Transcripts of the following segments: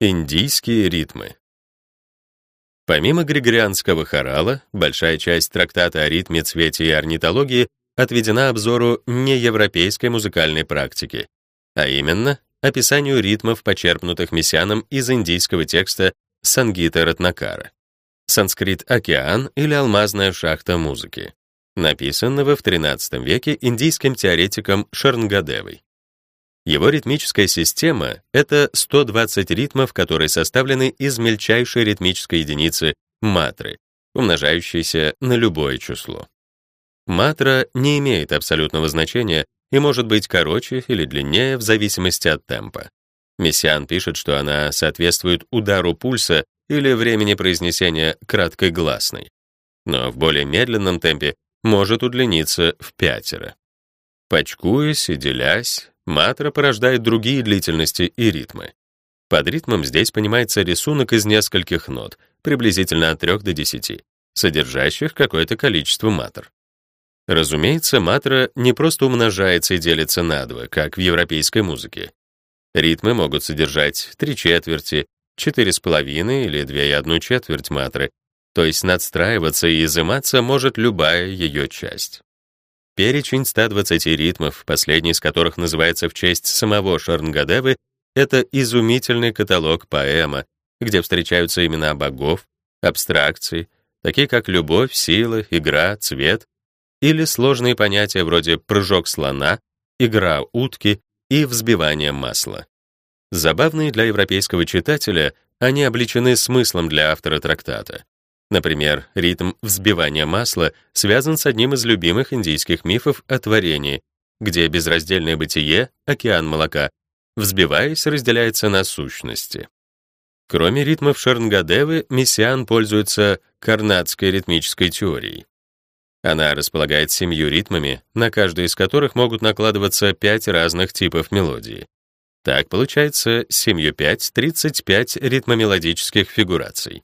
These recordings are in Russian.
Индийские ритмы. Помимо григорианского хорала, большая часть трактата о ритме, цвете и орнитологии отведена обзору неевропейской музыкальной практики, а именно описанию ритмов, почерпнутых мессианом из индийского текста Сангита Ратнакара. Санскрит «Океан» или «Алмазная шахта музыки», написанного в XIII веке индийским теоретиком Шарнгадевой. Его ритмическая система — это 120 ритмов, которые составлены из мельчайшей ритмической единицы — матры, умножающейся на любое число. Матра не имеет абсолютного значения и может быть короче или длиннее в зависимости от темпа. Мессиан пишет, что она соответствует удару пульса или времени произнесения краткой гласной, но в более медленном темпе может удлиниться в пятеро. Почкуясь и делясь, Матра порождает другие длительности и ритмы. Под ритмом здесь понимается рисунок из нескольких нот, приблизительно от 3 до 10, содержащих какое-то количество матр. Разумеется, матра не просто умножается и делится на два, как в европейской музыке. Ритмы могут содержать три четверти, четыре с половиной или две и одну четверть матры, то есть надстраиваться и изыматься может любая ее часть. Перечень 120 ритмов, последний из которых называется в честь самого Шарнгадевы, это изумительный каталог поэма, где встречаются имена богов, абстракции, такие как любовь, сила, игра, цвет, или сложные понятия вроде прыжок слона, игра утки и взбивание масла. Забавные для европейского читателя, они обличены смыслом для автора трактата. Например, ритм взбивания масла связан с одним из любимых индийских мифов о творении, где безраздельное бытие, океан молока, взбиваясь, разделяется на сущности. Кроме ритмов Шарнгадевы, Мессиан пользуется карнатской ритмической теорией. Она располагает семью ритмами, на каждый из которых могут накладываться пять разных типов мелодии. Так получается семью пять 35 ритмомелодических фигураций.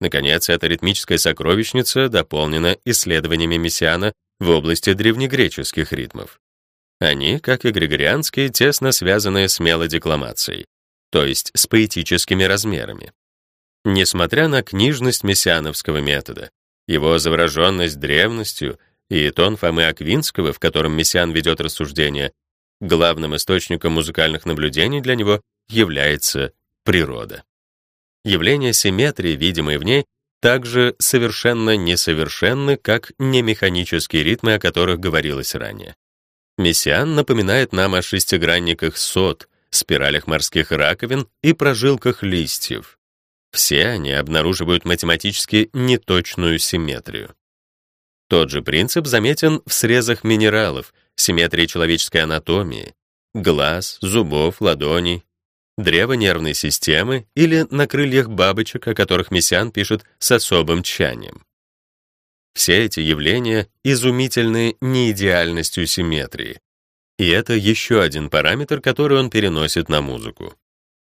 Наконец, эта ритмическая сокровищница дополнена исследованиями Мессиана в области древнегреческих ритмов. Они, как и григорианские, тесно связаны с мелодикламацией, то есть с поэтическими размерами. Несмотря на книжность мессиановского метода, его завороженность древностью и тон Фомы Аквинского, в котором Мессиан ведет рассуждения, главным источником музыкальных наблюдений для него является природа. Явления симметрии, видимые в ней, также совершенно несовершенны, как немеханические ритмы, о которых говорилось ранее. Мессиан напоминает нам о шестигранниках сот, спиралях морских раковин и прожилках листьев. Все они обнаруживают математически неточную симметрию. Тот же принцип заметен в срезах минералов, симметрии человеческой анатомии, глаз, зубов, ладоней, древо нервной системы или на крыльях бабочек, о которых Мессиан пишет с особым тщанием. Все эти явления изумительны неидеальностью симметрии. И это еще один параметр, который он переносит на музыку.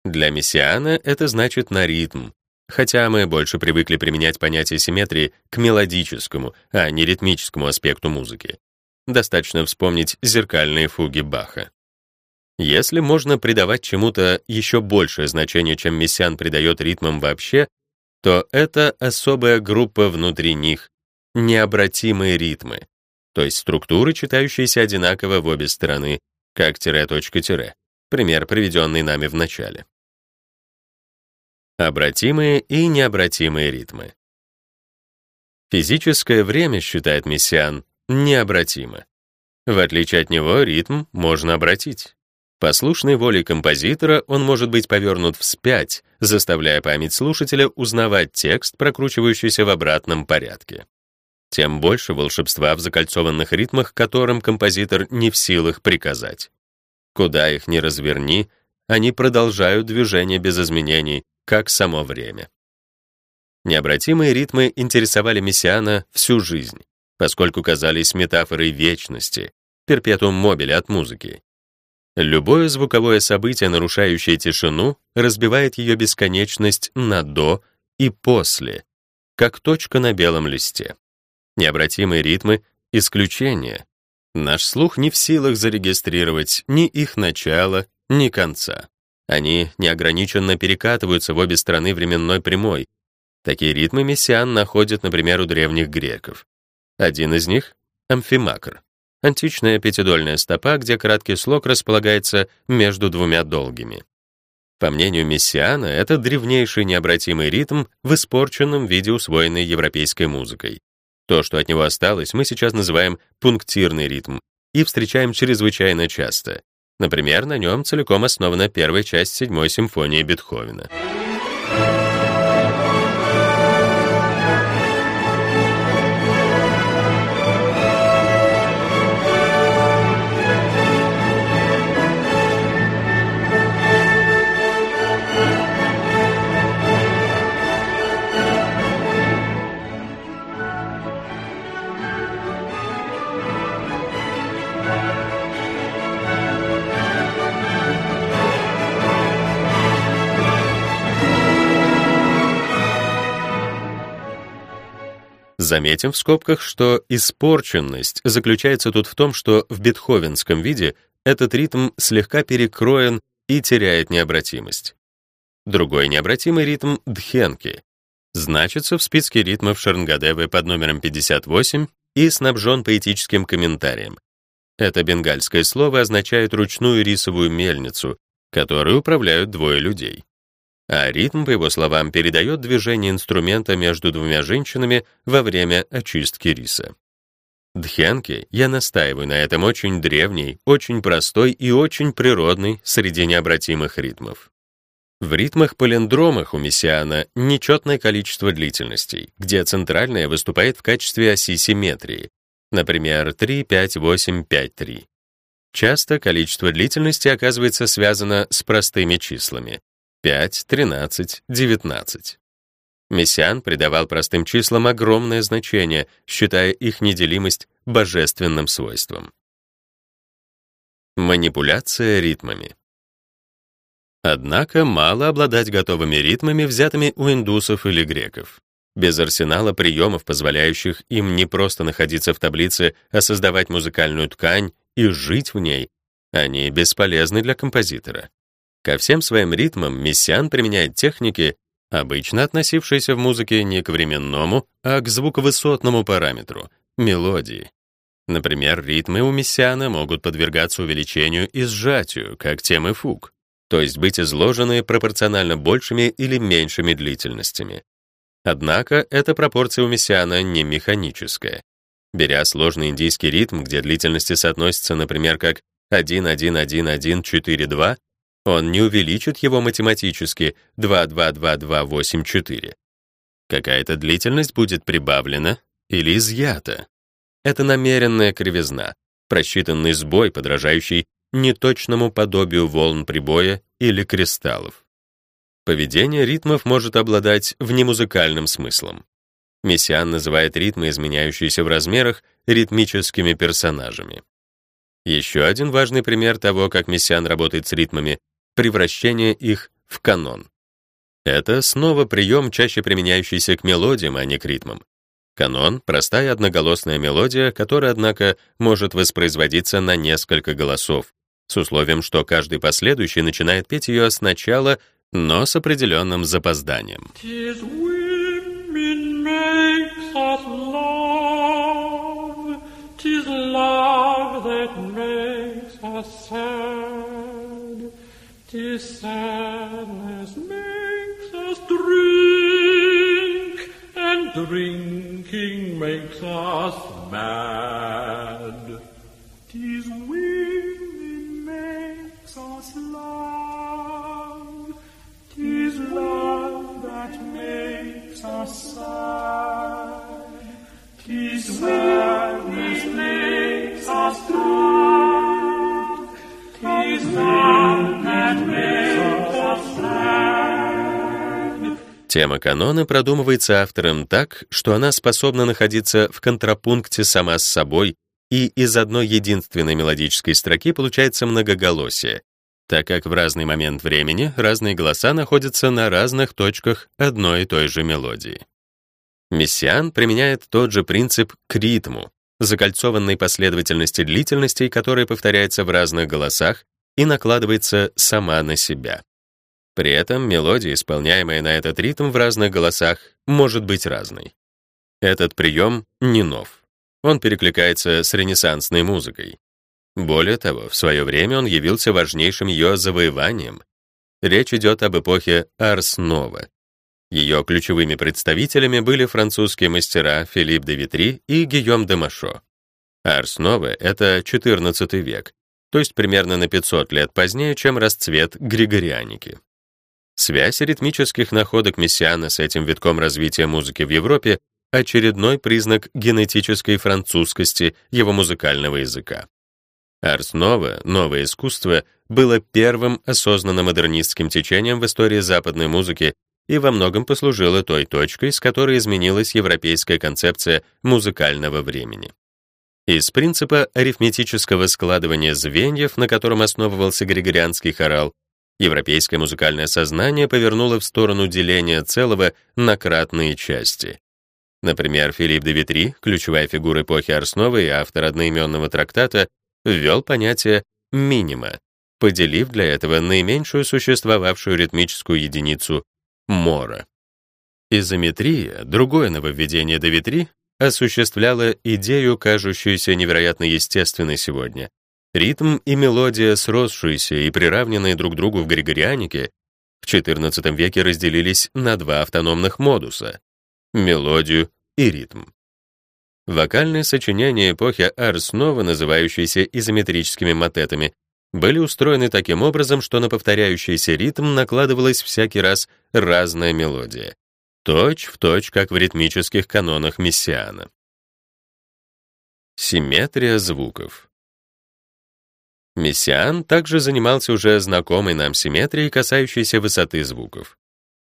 Для Мессиана это значит на ритм, хотя мы больше привыкли применять понятие симметрии к мелодическому, а не ритмическому аспекту музыки. Достаточно вспомнить зеркальные фуги Баха. Если можно придавать чему-то еще большее значение, чем Мессиан придает ритмам вообще, то это особая группа внутри них, необратимые ритмы, то есть структуры, читающиеся одинаково в обе стороны, как тире-точка-тире, пример, приведенный нами в начале. Обратимые и необратимые ритмы. Физическое время, считает Мессиан, необратимо. В отличие от него, ритм можно обратить. Послушной воле композитора он может быть повернут вспять, заставляя память слушателя узнавать текст, прокручивающийся в обратном порядке. Тем больше волшебства в закольцованных ритмах, которым композитор не в силах приказать. Куда их ни разверни, они продолжают движение без изменений, как само время. Необратимые ритмы интересовали Мессиана всю жизнь, поскольку казались метафорой вечности, перпетум мобиле от музыки. Любое звуковое событие, нарушающее тишину, разбивает ее бесконечность на «до» и «после», как точка на белом листе. Необратимые ритмы — исключение. Наш слух не в силах зарегистрировать ни их начала, ни конца. Они неограниченно перекатываются в обе стороны временной прямой. Такие ритмы мессиан находит, например, у древних греков. Один из них — амфимакр. Античная пятидольная стопа, где краткий слог располагается между двумя долгими. По мнению Мессиана, это древнейший необратимый ритм в испорченном виде усвоенной европейской музыкой. То, что от него осталось, мы сейчас называем пунктирный ритм и встречаем чрезвычайно часто. Например, на нем целиком основана первая часть седьмой симфонии Бетховена. Заметим в скобках, что испорченность заключается тут в том, что в бетховенском виде этот ритм слегка перекроен и теряет необратимость. Другой необратимый ритм — дхенки. Значится в списке ритмов Шарнгадевы под номером 58 и снабжен поэтическим комментарием. Это бенгальское слово означает ручную рисовую мельницу, которой управляют двое людей а ритм, по его словам, передает движение инструмента между двумя женщинами во время очистки риса. Дхянки, я настаиваю на этом, очень древний, очень простой и очень природный среди необратимых ритмов. В ритмах-палиндромах у мессиана нечетное количество длительностей, где центральная выступает в качестве оси симметрии, например, 3, 5, 8, 5, 3. Часто количество длительности оказывается связано с простыми числами 5, 13, 19. Мессиан придавал простым числам огромное значение, считая их неделимость божественным свойством. Манипуляция ритмами. Однако мало обладать готовыми ритмами, взятыми у индусов или греков. Без арсенала приемов, позволяющих им не просто находиться в таблице, а создавать музыкальную ткань и жить в ней, они бесполезны для композитора. Ко всем своим ритмам Мессиан применяет техники, обычно относившиеся в музыке не к временному, а к звуковысотному параметру — мелодии. Например, ритмы у Мессиана могут подвергаться увеличению и сжатию, как темы фуг, то есть быть изложены пропорционально большими или меньшими длительностями. Однако эта пропорция у Мессиана не механическая. Беря сложный индийский ритм, где длительности соотносятся, например, как 1-1-1-1-4-2, он не увеличит его математически 2-2-2-2-8-4. Какая-то длительность будет прибавлена или изъята. Это намеренная кривизна, просчитанный сбой, подражающий неточному подобию волн прибоя или кристаллов. Поведение ритмов может обладать внемузыкальным смыслом. Мессиан называет ритмы, изменяющиеся в размерах, ритмическими персонажами. Еще один важный пример того, как Мессиан работает с ритмами, превращение их в канон. Это снова прием, чаще применяющийся к мелодиям, а не к ритмам. Канон — простая одноголосная мелодия, которая, однако, может воспроизводиться на несколько голосов, с условием, что каждый последующий начинает петь ее сначала, но с определенным запозданием. Love that makes us sad. Tis sadness makes us drink, and drinking makes us mad. Tis women makes us love, tis love that makes us sad. Tis sadness makes us drunk, Тема канона продумывается автором так, что она способна находиться в контрапункте сама с собой, и из одной единственной мелодической строки получается многоголосие, так как в разный момент времени разные голоса находятся на разных точках одной и той же мелодии. Мессиан применяет тот же принцип к ритму, закольцованной последовательности длительностей, которая повторяется в разных голосах и накладывается сама на себя. При этом мелодия, исполняемая на этот ритм в разных голосах, может быть разной. Этот прием не нов. Он перекликается с ренессансной музыкой. Более того, в свое время он явился важнейшим ее завоеванием. Речь идет об эпохе Арс-Нова. Ее ключевыми представителями были французские мастера Филипп де Витри и Гийом де Машо. Арс-Нова — это XIV век, то есть примерно на 500 лет позднее, чем расцвет григорианики. Связь ритмических находок Мессиана с этим витком развития музыки в Европе — очередной признак генетической французскости его музыкального языка. Арс-Нова, новое искусство, было первым осознанно модернистским течением в истории западной музыки и во многом послужило той точкой, с которой изменилась европейская концепция музыкального времени. Из принципа арифметического складывания звеньев, на котором основывался григорианский хорал, европейское музыкальное сознание повернуло в сторону деления целого на кратные части. Например, Филипп де Витри, ключевая фигура эпохи Арсновой и автор одноименного трактата, ввел понятие минима, поделив для этого наименьшую существовавшую ритмическую единицу мора. Изометрия, другое нововведение де Витри, осуществляла идею, кажущуюся невероятно естественной сегодня. Ритм и мелодия, сросшиеся и приравненные друг другу в григорианике, в XIV веке разделились на два автономных модуса — мелодию и ритм. Вокальные сочинения эпохи Арс Нова, называющиеся изометрическими мотетами, были устроены таким образом, что на повторяющийся ритм накладывалась всякий раз разная мелодия. Точь в точь, как в ритмических канонах Мессиана. Симметрия звуков. Мессиан также занимался уже знакомой нам симметрией, касающейся высоты звуков.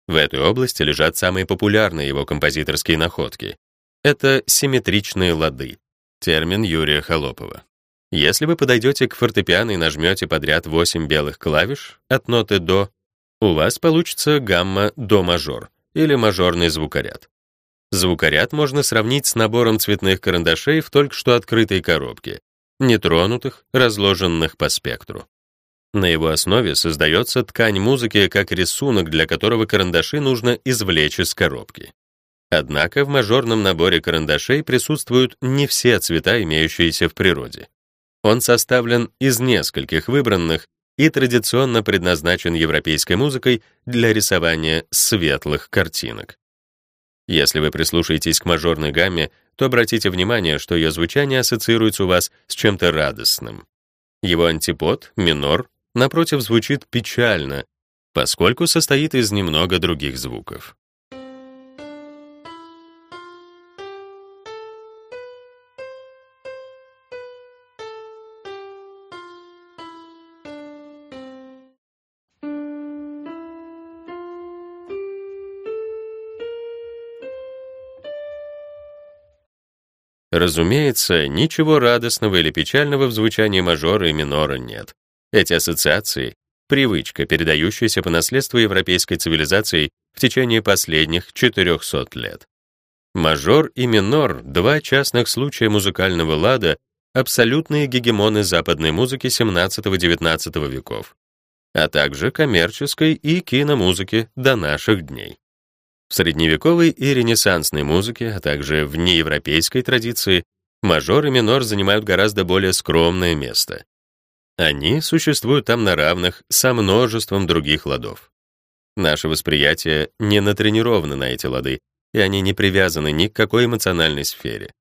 В этой области лежат самые популярные его композиторские находки. Это симметричные лады, термин Юрия Холопова. Если вы подойдете к фортепиано и нажмете подряд 8 белых клавиш от ноты до, у вас получится гамма до мажор, или мажорный звукоряд. Звукоряд можно сравнить с набором цветных карандашей в только что открытой коробке, нетронутых, разложенных по спектру. На его основе создается ткань музыки как рисунок, для которого карандаши нужно извлечь из коробки. Однако в мажорном наборе карандашей присутствуют не все цвета, имеющиеся в природе. Он составлен из нескольких выбранных и традиционно предназначен европейской музыкой для рисования светлых картинок. Если вы прислушаетесь к мажорной гамме, то обратите внимание, что ее звучание ассоциируется у вас с чем-то радостным. Его антипод, минор, напротив, звучит печально, поскольку состоит из немного других звуков. Разумеется, ничего радостного или печального в звучании мажора и минора нет. Эти ассоциации — привычка, передающаяся по наследству европейской цивилизации в течение последних 400 лет. Мажор и минор — два частных случая музыкального лада, абсолютные гегемоны западной музыки XVII-XIX веков, а также коммерческой и киномузыки до наших дней. В средневековой и ренессансной музыке, а также в неевропейской традиции, мажор и минор занимают гораздо более скромное место. Они существуют там на равных со множеством других ладов. Наше восприятие не натренировано на эти лады, и они не привязаны ни к какой эмоциональной сфере.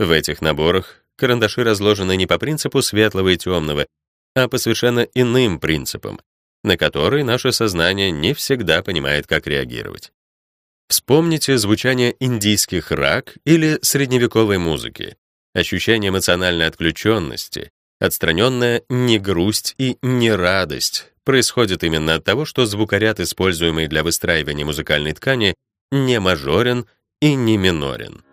В этих наборах карандаши разложены не по принципу светлого и темного, а по совершенно иным принципам, на которые наше сознание не всегда понимает, как реагировать. Вспомните звучание индийских рак или средневековой музыки, ощущение эмоциональной отключенности, отстраненная не грусть и не радость происходит именно от того, что звукоряд, используемый для выстраивания музыкальной ткани, не мажорен и не минорен.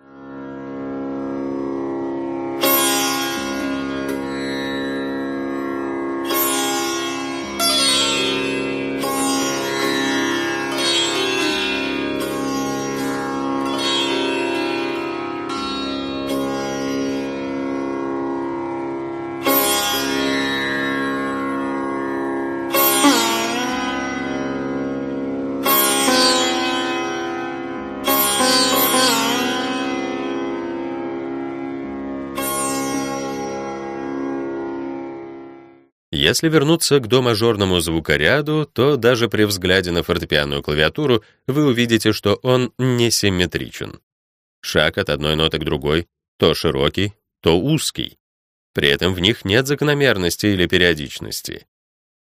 Если вернуться к домажорному звукоряду, то даже при взгляде на фортепианную клавиатуру вы увидите, что он несимметричен. Шаг от одной ноты к другой то широкий, то узкий. При этом в них нет закономерности или периодичности.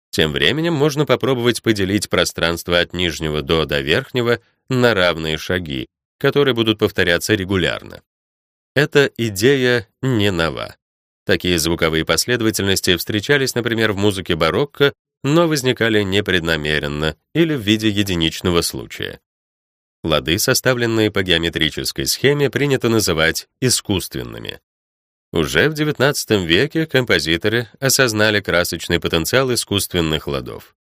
Тем временем можно попробовать поделить пространство от нижнего до до верхнего на равные шаги, которые будут повторяться регулярно. Эта идея не нова. Такие звуковые последовательности встречались, например, в музыке барокко, но возникали непреднамеренно или в виде единичного случая. Лады, составленные по геометрической схеме, принято называть искусственными. Уже в XIX веке композиторы осознали красочный потенциал искусственных ладов.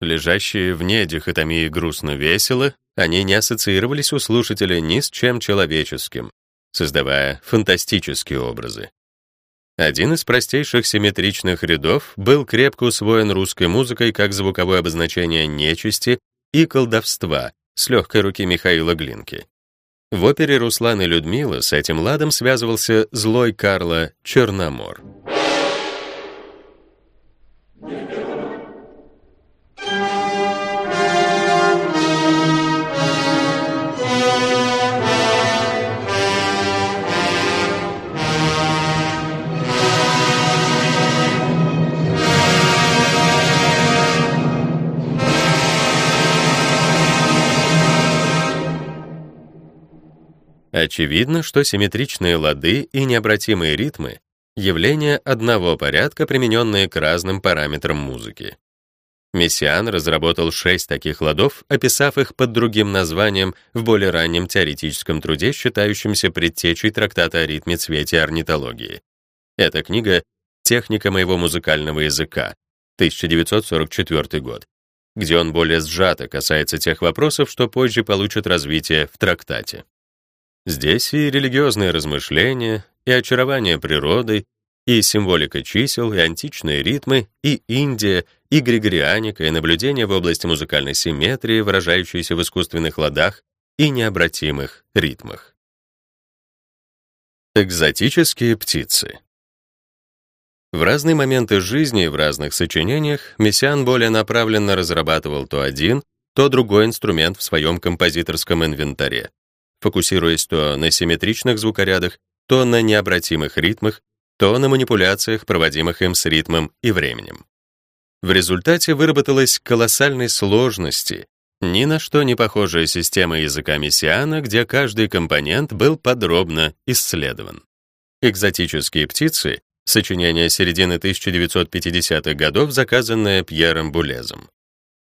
Лежащие вне дихотомии грустно-весело, они не ассоциировались у слушателя ни с чем человеческим, создавая фантастические образы. Один из простейших симметричных рядов был крепко усвоен русской музыкой как звуковое обозначение нечисти и колдовства с легкой руки Михаила Глинки. В опере «Руслан и Людмила» с этим ладом связывался злой Карла Черномор. Очевидно, что симметричные лады и необратимые ритмы — явления одного порядка, примененные к разным параметрам музыки. Мессиан разработал шесть таких ладов, описав их под другим названием в более раннем теоретическом труде, считающемся предтечей трактата о ритме, цвете и орнитологии. Эта книга «Техника моего музыкального языка», 1944 год, где он более сжато касается тех вопросов, что позже получат развитие в трактате. Здесь и религиозные размышления, и очарование природой, и символика чисел, и античные ритмы, и Индия, и григорианика, и наблюдения в области музыкальной симметрии, выражающиеся в искусственных ладах и необратимых ритмах. Экзотические птицы. В разные моменты жизни и в разных сочинениях Мессиан более направленно разрабатывал то один, то другой инструмент в своем композиторском инвентаре фокусируясь то на симметричных звукорядах, то на необратимых ритмах, то на манипуляциях, проводимых им с ритмом и временем. В результате выработалась колоссальной сложности, ни на что не похожая система языка мессиана, где каждый компонент был подробно исследован. «Экзотические птицы» — сочинение середины 1950-х годов, заказанное Пьером Булезом.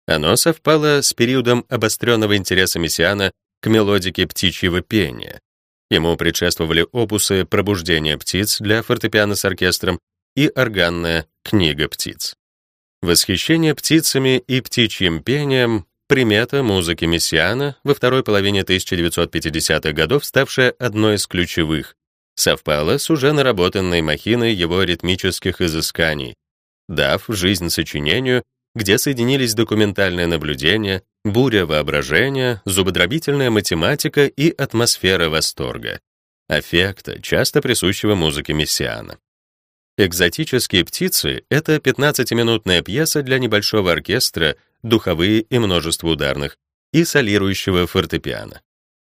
Оно совпало с периодом обостренного интереса мессиана к мелодике птичьего пения. Ему предшествовали опусы «Пробуждение птиц» для фортепиано с оркестром и органная «Книга птиц». Восхищение птицами и птичьим пением — примета музыки Мессиана во второй половине 1950-х годов, ставшая одной из ключевых, совпала с уже наработанной махиной его ритмических изысканий, дав жизнь сочинению, где соединились документальное наблюдение, буря воображения, зубодробительная математика и атмосфера восторга, аффекта, часто присущего музыке Мессиана. «Экзотические птицы» — это 15-минутная пьеса для небольшого оркестра, духовые и множество ударных, и солирующего фортепиано.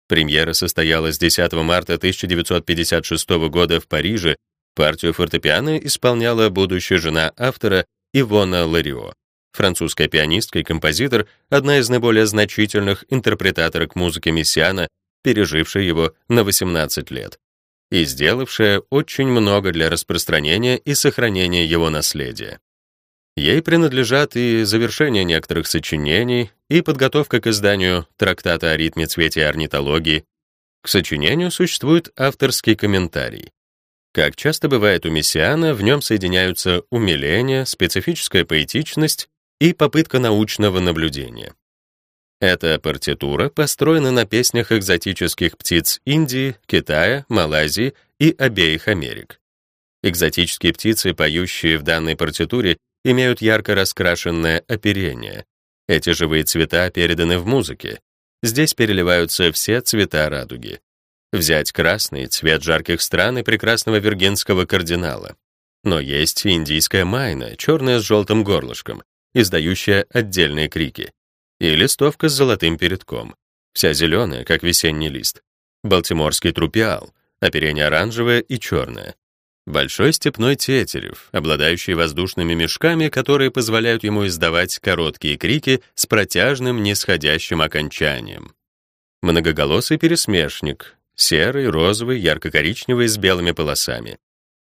Премьера состоялась 10 марта 1956 года в Париже. Партию фортепиано исполняла будущая жена автора Ивона Ларио французская пианистка и композитор, одна из наиболее значительных интерпретаторок музыки Мессиана, пережившая его на 18 лет и сделавшая очень много для распространения и сохранения его наследия. Ей принадлежат и завершение некоторых сочинений, и подготовка к изданию трактата о ритме, цвете и орнитологии. К сочинению существует авторский комментарий. Как часто бывает у Мессиана, в нем соединяются умиление, специфическая поэтичность и попытка научного наблюдения. Эта партитура построена на песнях экзотических птиц Индии, Китая, Малайзии и обеих Америк. Экзотические птицы, поющие в данной партитуре, имеют ярко раскрашенное оперение. Эти живые цвета переданы в музыке. Здесь переливаются все цвета радуги. Взять красный — цвет жарких стран и прекрасного виргинского кардинала. Но есть индийская майна, черная с желтым горлышком, издающая отдельные крики, и листовка с золотым передком, вся зеленая, как весенний лист, балтиморский трупиал, оперение оранжевое и черное, большой степной тетерев, обладающий воздушными мешками, которые позволяют ему издавать короткие крики с протяжным нисходящим окончанием. Многоголосый пересмешник, серый, розовый, ярко-коричневый с белыми полосами,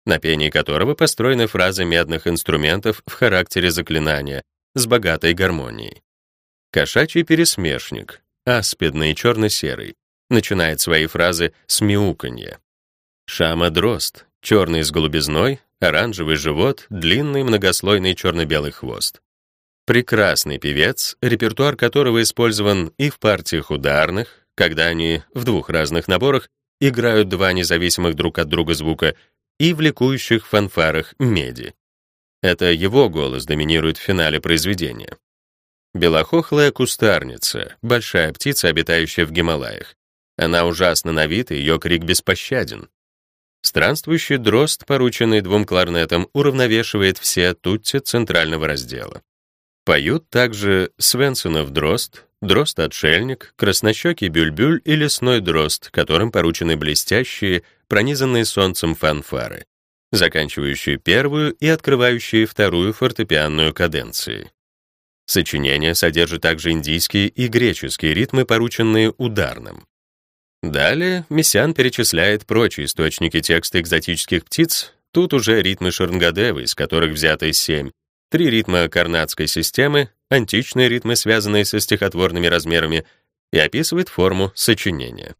на пении которого построены фразы медных инструментов в характере заклинания с богатой гармонией. Кошачий пересмешник, аспидный черно-серый, начинает свои фразы с мяуканья. Шама-дрозд, черный с голубизной, оранжевый живот, длинный многослойный черно-белый хвост. Прекрасный певец, репертуар которого использован и в партиях ударных, когда они в двух разных наборах играют два независимых друг от друга звука, и в ликующих фанфарах меди. Это его голос доминирует в финале произведения. Белохохлая кустарница, большая птица, обитающая в Гималаях. Она ужасна на вид, и ее крик беспощаден. Странствующий дрозд, порученный двум кларнетам, уравновешивает все тутти центрального раздела. Поют также Свенсонов дрозд, дрозд-отшельник, краснощекий бюльбюль и лесной дрозд, которым поручены блестящие, пронизанные солнцем фанфары, заканчивающие первую и открывающие вторую фортепианную каденции. Сочинение содержит также индийские и греческие ритмы, порученные ударным. Далее Мессиан перечисляет прочие источники текста экзотических птиц, тут уже ритмы Шарнгадевы, из которых взяты семь, три ритма карнатской системы, античные ритмы, связанные со стихотворными размерами, и описывает форму сочинения.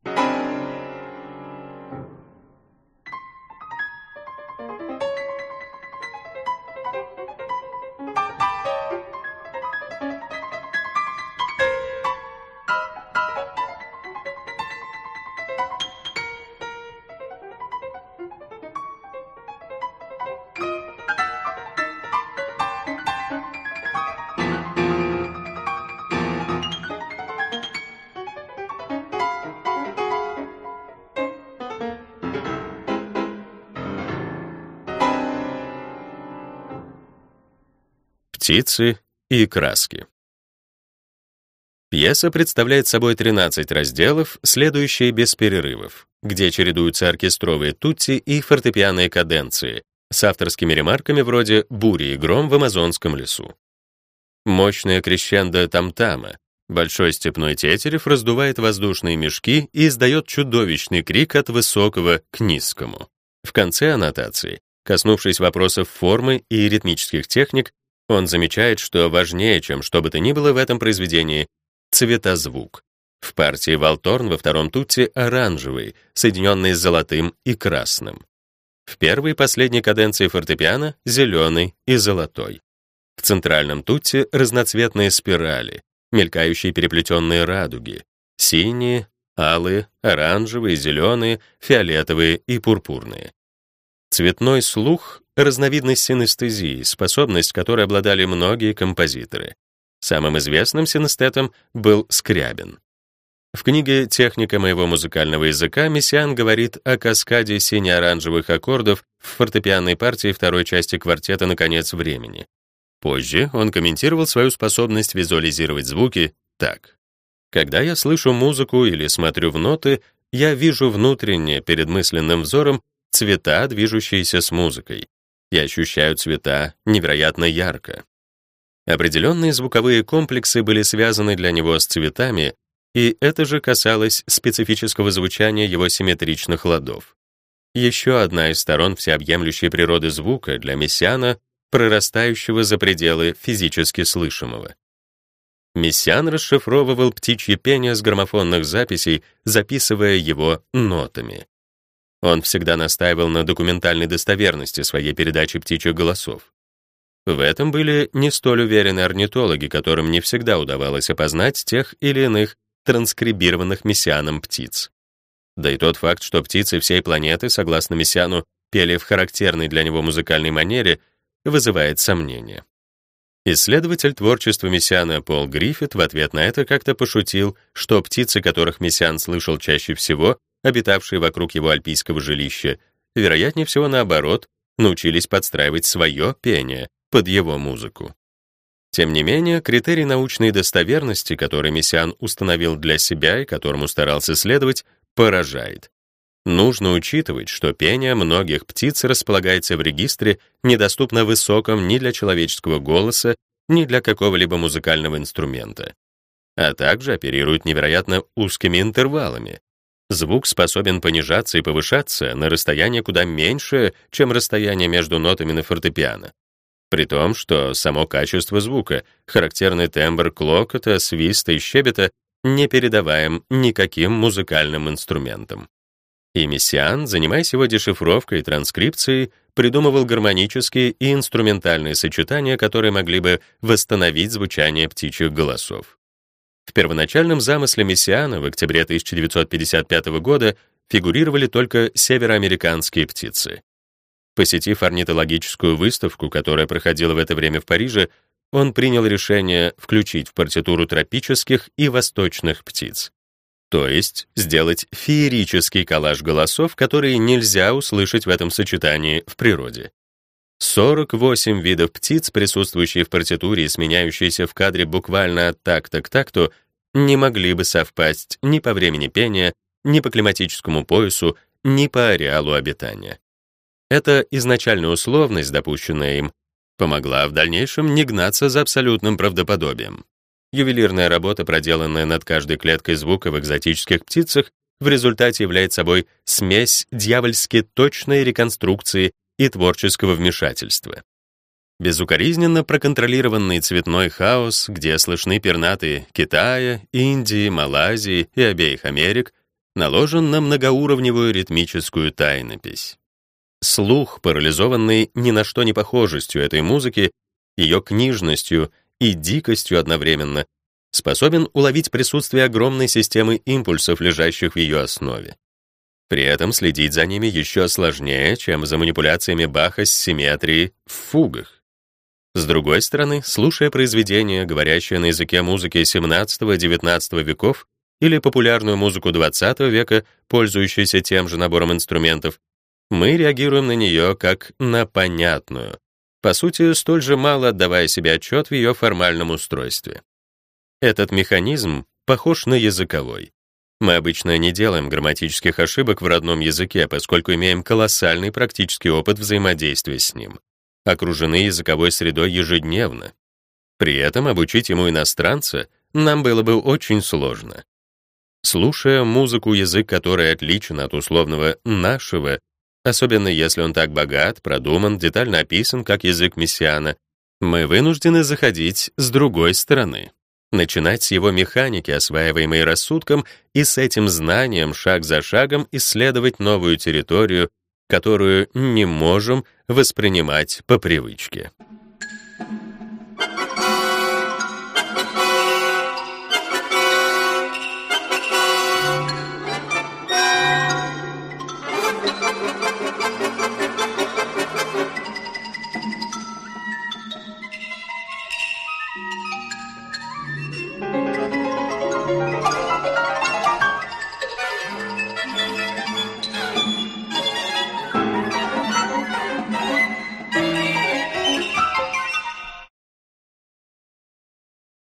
Птицы и краски. Пьеса представляет собой 13 разделов, следующие без перерывов, где чередуются оркестровые тутти и фортепианные каденции с авторскими ремарками вроде «бури и гром в амазонском лесу». Мощная крещендо там-тама, большой степной тетерев раздувает воздушные мешки и издает чудовищный крик от высокого к низкому. В конце аннотации, коснувшись вопросов формы и ритмических техник, он замечает, что важнее, чем что бы то ни было в этом произведении, цветозвук. В партии Валторн во втором тутте оранжевый, соединенный с золотым и красным. В первой и последней каденции фортепиано зеленый и золотой. В центральном тутте разноцветные спирали, мелькающие переплетенные радуги, синие, алые, оранжевые, зеленые, фиолетовые и пурпурные. Цветной слух разновидность синестезии, способность которой обладали многие композиторы. Самым известным синестетом был Скрябин. В книге «Техника моего музыкального языка» Мессиан говорит о каскаде сине-оранжевых аккордов в фортепианной партии второй части квартета «Наконец времени». Позже он комментировал свою способность визуализировать звуки так. «Когда я слышу музыку или смотрю в ноты, я вижу внутренне перед мысленным взором цвета, движущиеся с музыкой и ощущают цвета невероятно ярко. Определенные звуковые комплексы были связаны для него с цветами, и это же касалось специфического звучания его симметричных ладов. Еще одна из сторон всеобъемлющей природы звука для Мессиана, прорастающего за пределы физически слышимого. Мессиан расшифровывал птичье пение с граммофонных записей, записывая его нотами. Он всегда настаивал на документальной достоверности своей передачи птичьих голосов. В этом были не столь уверены орнитологи, которым не всегда удавалось опознать тех или иных транскрибированных мессианом птиц. Да и тот факт, что птицы всей планеты, согласно мессиану, пели в характерной для него музыкальной манере, вызывает сомнения. Исследователь творчества Мессиана Пол Гриффит в ответ на это как-то пошутил, что птицы, которых Мессиан слышал чаще всего, обитавшие вокруг его альпийского жилища, вероятнее всего наоборот, научились подстраивать свое пение под его музыку. Тем не менее, критерий научной достоверности, который Мессиан установил для себя и которому старался следовать, поражает. Нужно учитывать, что пение многих птиц располагается в регистре, недоступно высоком ни для человеческого голоса, ни для какого-либо музыкального инструмента, а также оперирует невероятно узкими интервалами. Звук способен понижаться и повышаться на расстояние куда меньшее, чем расстояние между нотами на фортепиано. При том, что само качество звука, характерный тембр клокота, свиста и щебета не передаваем никаким музыкальным инструментом. И Мессиан, занимаясь его дешифровкой и транскрипцией, придумывал гармонические и инструментальные сочетания, которые могли бы восстановить звучание птичьих голосов. В первоначальном замысле Мессиана в октябре 1955 года фигурировали только североамериканские птицы. Посетив орнитологическую выставку, которая проходила в это время в Париже, он принял решение включить в партитуру тропических и восточных птиц. То есть сделать феерический коллаж голосов, которые нельзя услышать в этом сочетании в природе. 48 видов птиц, присутствующие в партитуре и сменяющиеся в кадре буквально от такта к такту, не могли бы совпасть ни по времени пения, ни по климатическому поясу, ни по ареалу обитания. Эта изначальная условность, допущенная им, помогла в дальнейшем не гнаться за абсолютным правдоподобием. Ювелирная работа, проделанная над каждой клеткой звука в экзотических птицах, в результате является собой смесь дьявольски точной реконструкции и творческого вмешательства. Безукоризненно проконтролированный цветной хаос, где слышны пернатые Китая, Индии, Малайзии и обеих Америк, наложен на многоуровневую ритмическую тайнопись. Слух, парализованный ни на что не похожестью этой музыки, ее книжностью и дикостью одновременно, способен уловить присутствие огромной системы импульсов, лежащих в ее основе. При этом следить за ними еще сложнее, чем за манипуляциями Баха с симметрией в фугах. С другой стороны, слушая произведения, говорящие на языке музыки XVII-XIX веков, или популярную музыку XX века, пользующуюся тем же набором инструментов, мы реагируем на нее как на понятную, по сути, столь же мало отдавая себе отчет в ее формальном устройстве. Этот механизм похож на языковой. Мы обычно не делаем грамматических ошибок в родном языке, поскольку имеем колоссальный практический опыт взаимодействия с ним. Окружены языковой средой ежедневно. При этом обучить ему иностранца нам было бы очень сложно. Слушая музыку, язык который отличен от условного «нашего», особенно если он так богат, продуман, детально описан, как язык мессиана, мы вынуждены заходить с другой стороны. Начинать с его механики, осваиваемой рассудком, и с этим знанием шаг за шагом исследовать новую территорию, которую не можем воспринимать по привычке.